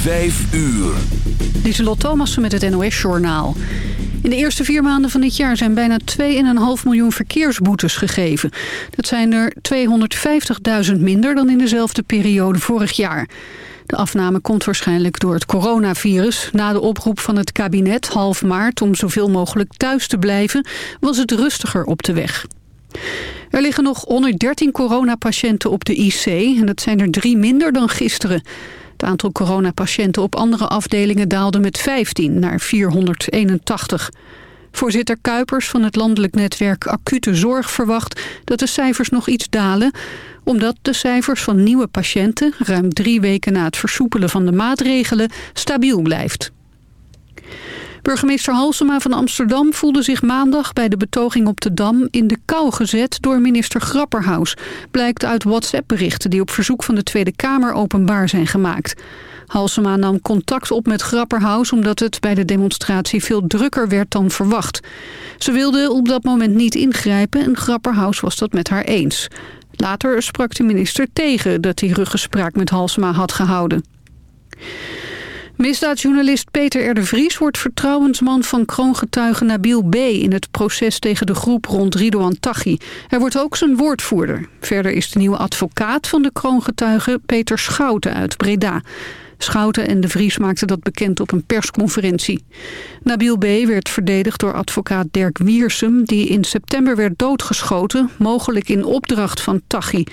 Vijf uur. Lieselot Thomassen met het NOS-journaal. In de eerste vier maanden van dit jaar zijn bijna 2,5 miljoen verkeersboetes gegeven. Dat zijn er 250.000 minder dan in dezelfde periode vorig jaar. De afname komt waarschijnlijk door het coronavirus. Na de oproep van het kabinet half maart om zoveel mogelijk thuis te blijven... was het rustiger op de weg. Er liggen nog 113 coronapatiënten op de IC en dat zijn er drie minder dan gisteren. Het aantal coronapatiënten op andere afdelingen daalde met 15 naar 481. Voorzitter Kuipers van het landelijk netwerk Acute Zorg verwacht dat de cijfers nog iets dalen, omdat de cijfers van nieuwe patiënten, ruim drie weken na het versoepelen van de maatregelen, stabiel blijft. Burgemeester Halsema van Amsterdam voelde zich maandag bij de betoging op de Dam in de kou gezet door minister Grapperhaus. Blijkt uit WhatsApp-berichten die op verzoek van de Tweede Kamer openbaar zijn gemaakt. Halsema nam contact op met Grapperhaus omdat het bij de demonstratie veel drukker werd dan verwacht. Ze wilde op dat moment niet ingrijpen en Grapperhaus was dat met haar eens. Later sprak de minister tegen dat hij ruggespraak met Halsema had gehouden. Misdaadjournalist Peter R. de Vries wordt vertrouwensman van kroongetuige Nabil B. in het proces tegen de groep rond Ridouan Taghi. Hij wordt ook zijn woordvoerder. Verder is de nieuwe advocaat van de kroongetuige Peter Schouten uit Breda. Schouten en de Vries maakten dat bekend op een persconferentie. Nabil B. werd verdedigd door advocaat Dirk Wiersum... die in september werd doodgeschoten, mogelijk in opdracht van Taghi.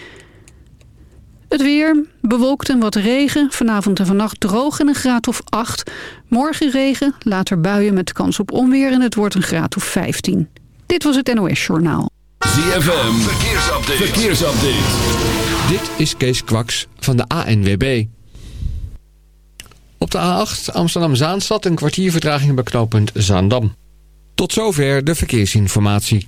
Het weer, bewolkt en wat regen. Vanavond en vannacht droog en een graad of 8. Morgen regen, later buien met kans op onweer en het wordt een graad of 15. Dit was het NOS Journaal. ZFM, verkeersupdate. verkeersupdate. Dit is Kees Kwaks van de ANWB. Op de A8 Amsterdam-Zaanstad een kwartier vertraging bij knooppunt Zaandam. Tot zover de verkeersinformatie.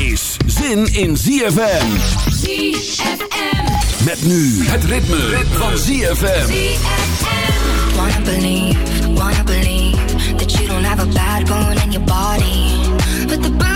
is zin in ZFM. ZFM. Met nu het ritme, van ZFM. Wanna believe, wanna believe that you don't have a bad bone in your body. But the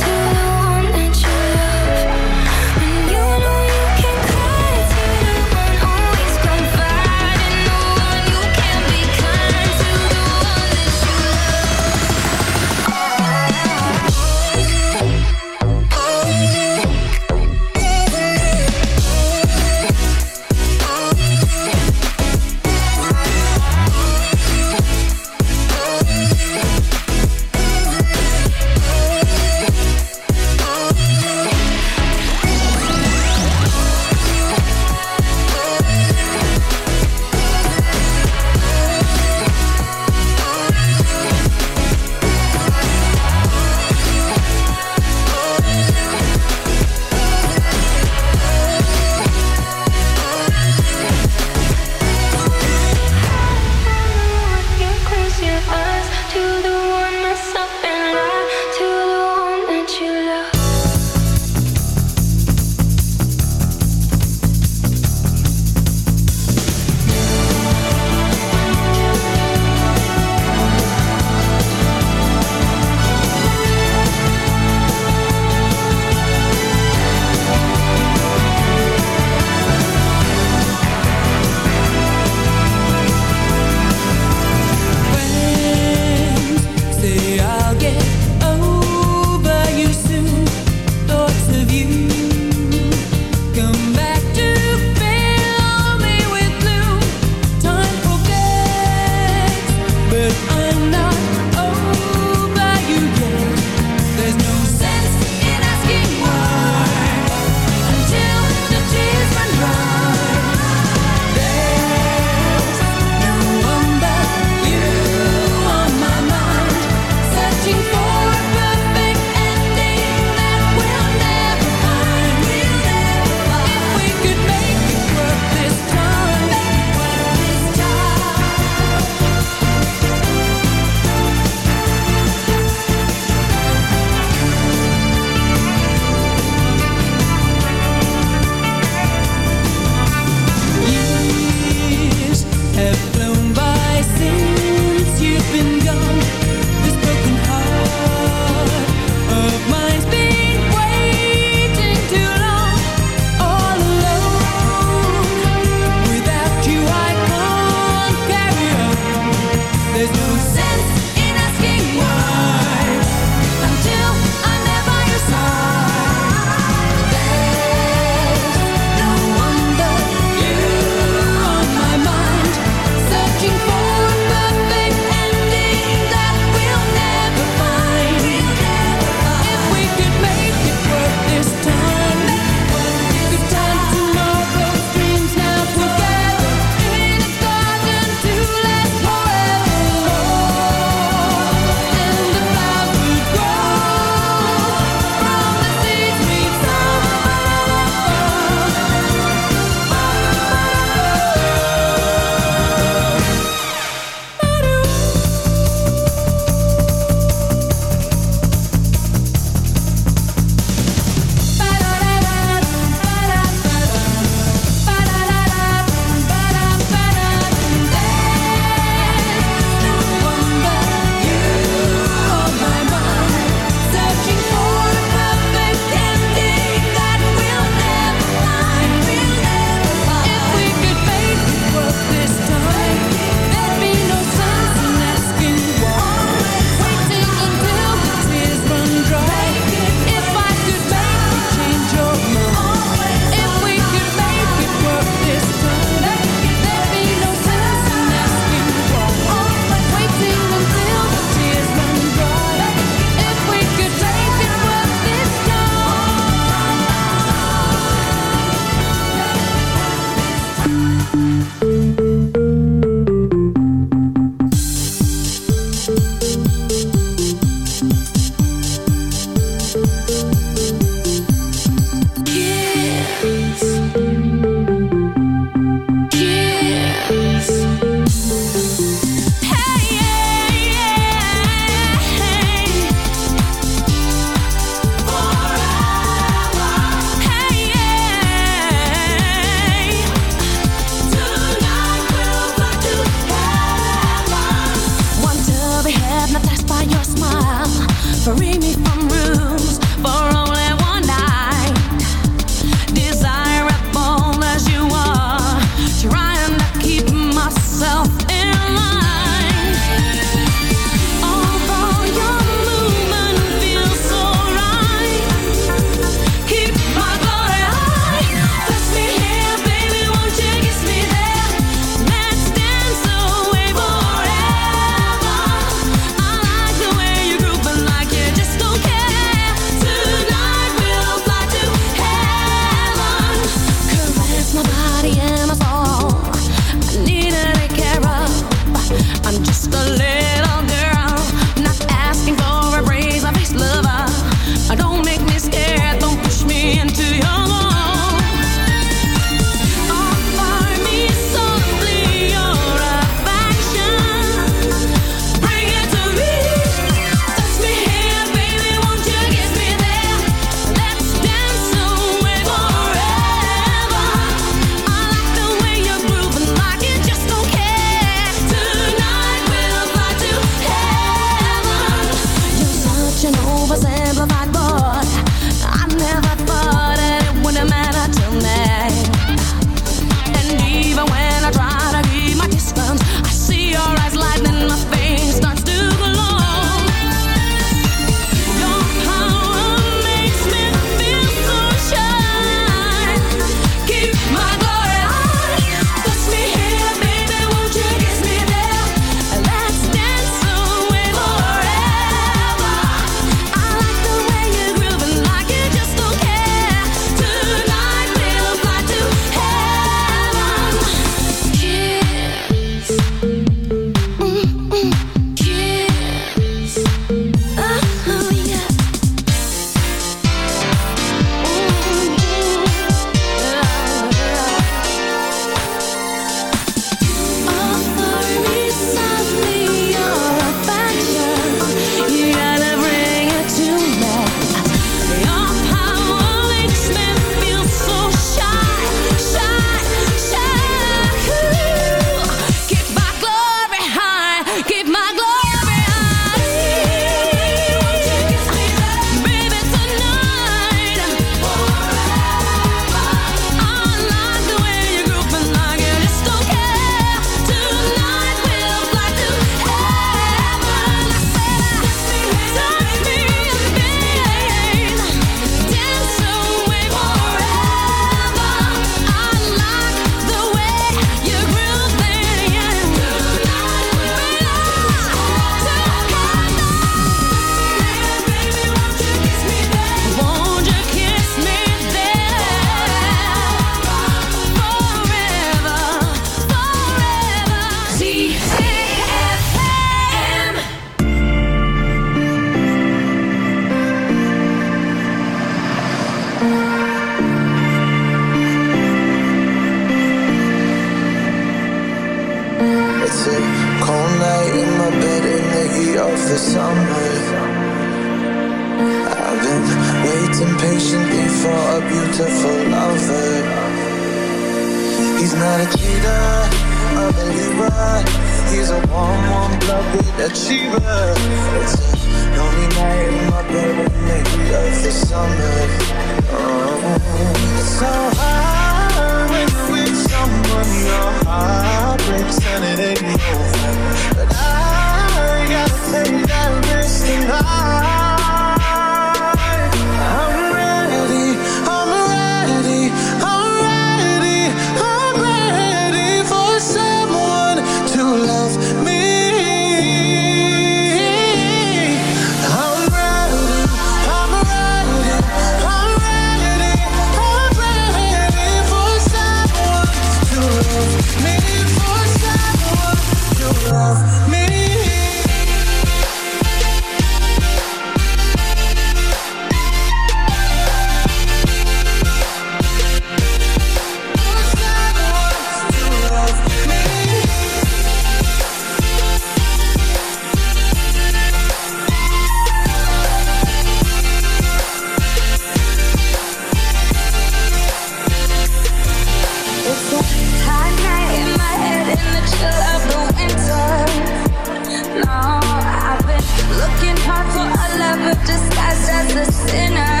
Never disguised as a sinner.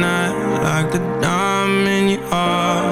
like the diamond in your heart.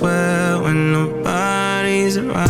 swear when nobody's around.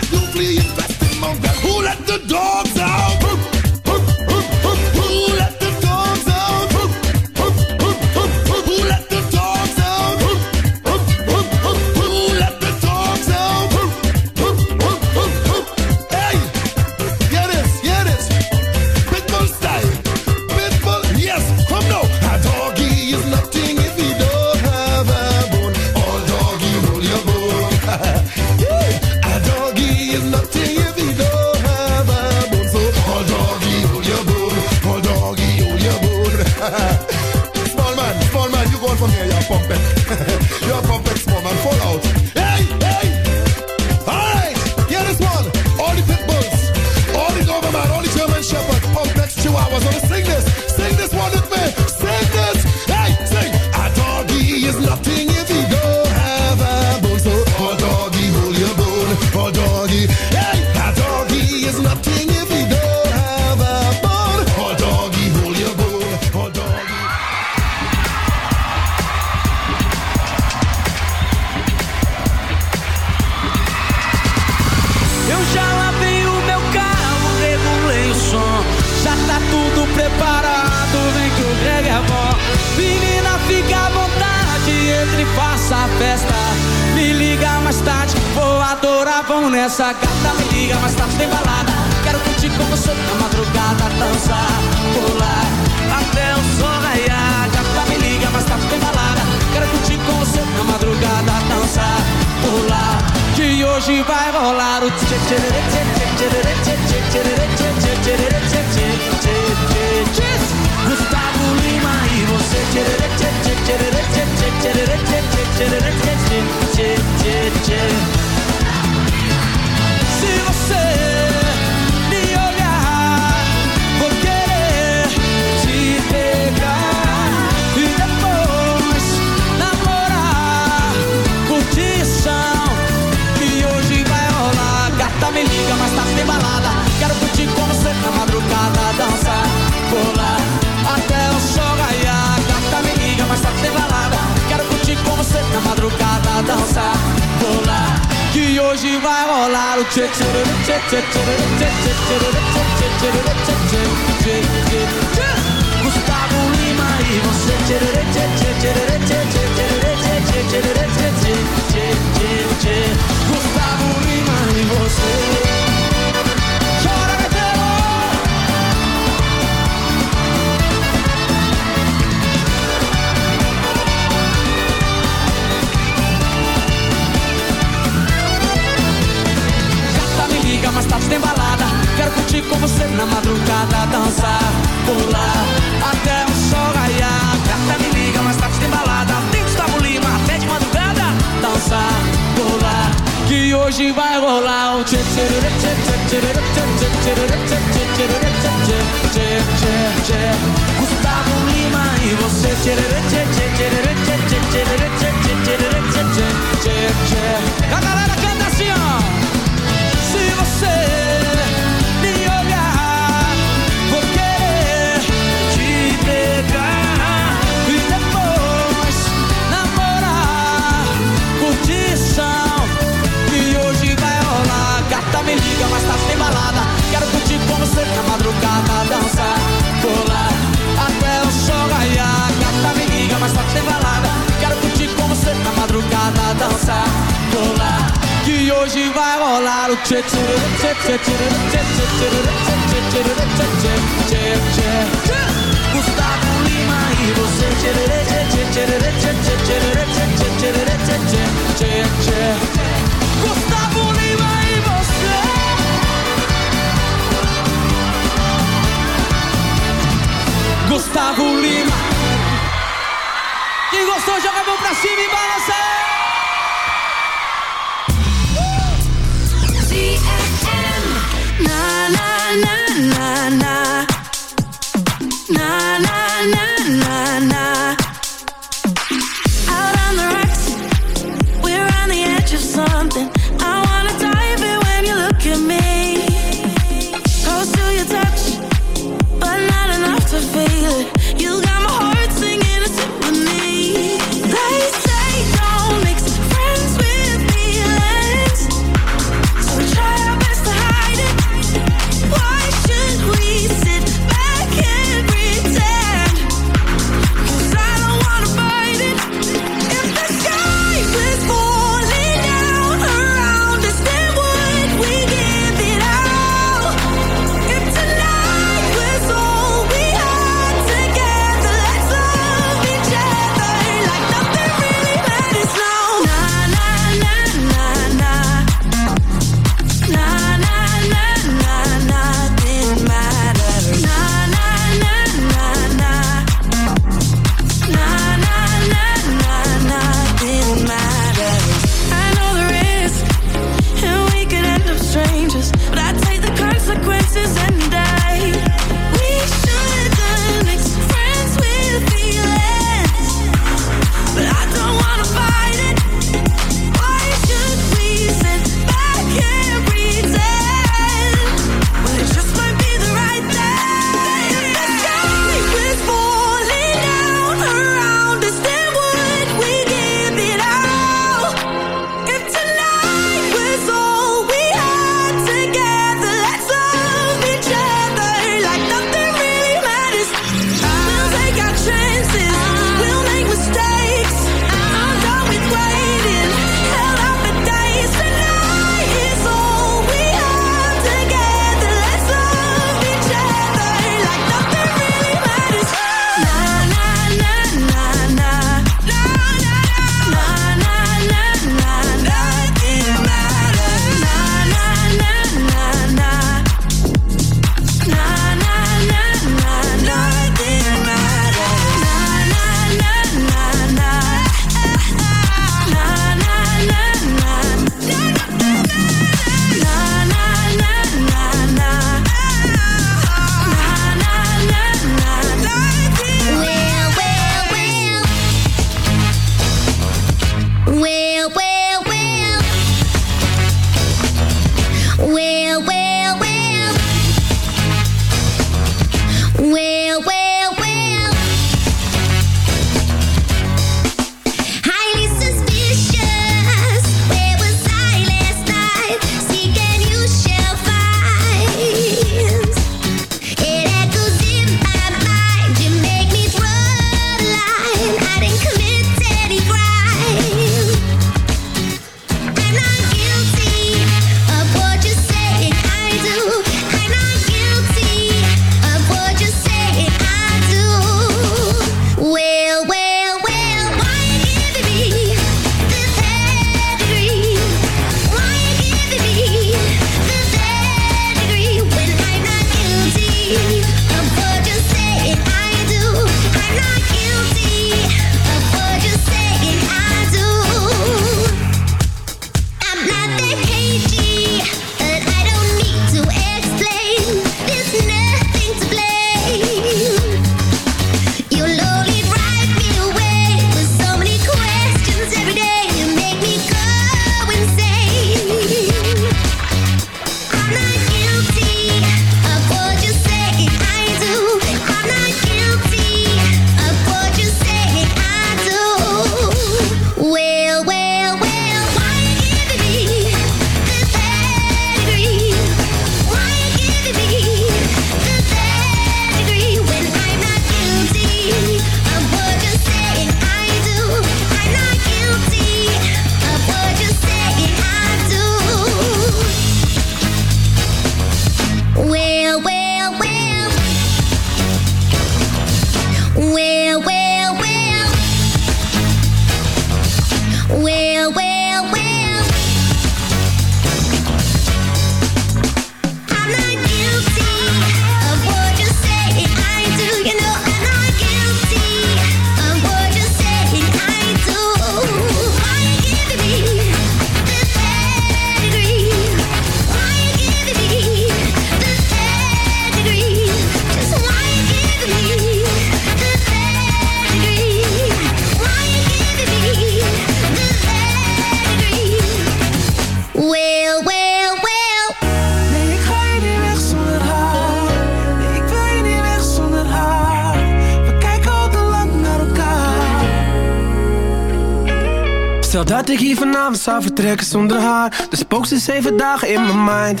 We zou vertrekken zonder haar. Dus spook ze zeven dagen in mijn mind.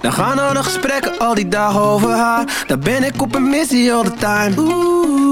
Dan gaan al nog gesprekken al die dagen over haar. Daar ben ik op een missie all the time.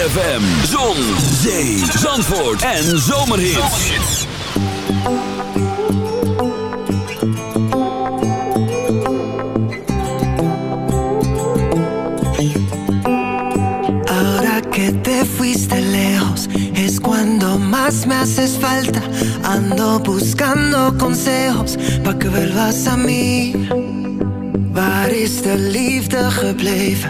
ZFM, Zon, Zee, Zandvoort en Zomerhits. Ahora que te fuiste lejos, es cuando más me haces falta. Ando buscando consejos, pa' que vuelvas a mí. Waar is de liefde gebleven?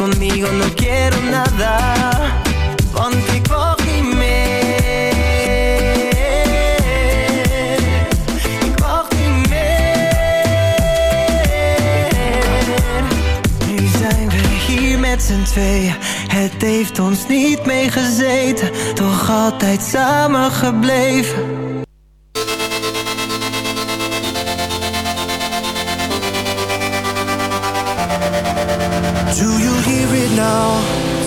Conmigo no quiero nada. Hier met z'n tweeën. Het heeft ons niet meegezeten Toch altijd samen gebleven it now?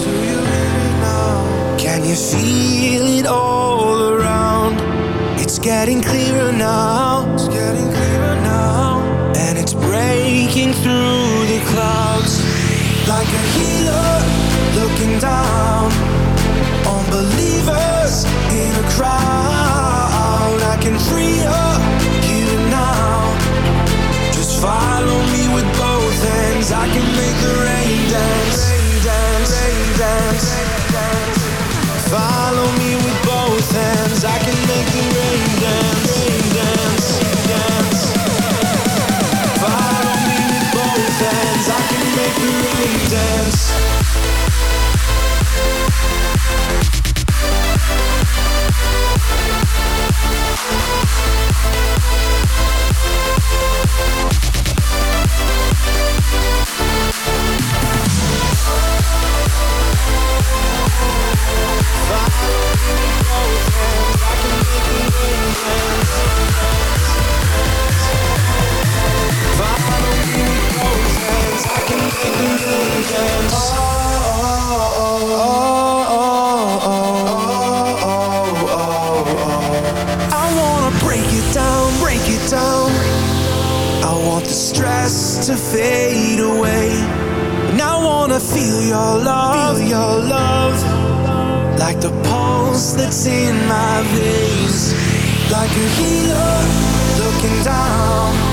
Do you hear it now? Can you feel it all around? It's getting clearer now. It's getting clearer now. And it's breaking through the clouds. Like a healer looking down on believers in a crowd. I can free up now. Just follow me with both hands. I can make the. Rain dance, Follow me with both hands. I can make the rain dance. Follow me with both hands. I can make the rain dance. In my veins. Like a healer looking down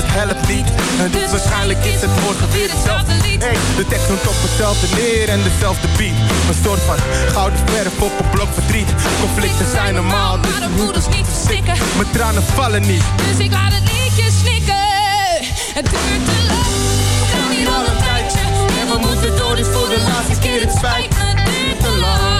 het helpt niet. En dus waarschijnlijk is het morgen weer hetzelfde lied. Hey, de tekst komt op hetzelfde neer en dezelfde beat. Een soort van gouden verf op een blok verdriet. Conflicten zijn normaal, dus Maar de moeders niet verstikken. mijn tranen vallen niet. Dus ik laat het liedje snikken. Het duurt te lang. We gaan hier al een tijdje. En we moeten door, dus voor de laatste keer. Het spijt me, duurt te lang.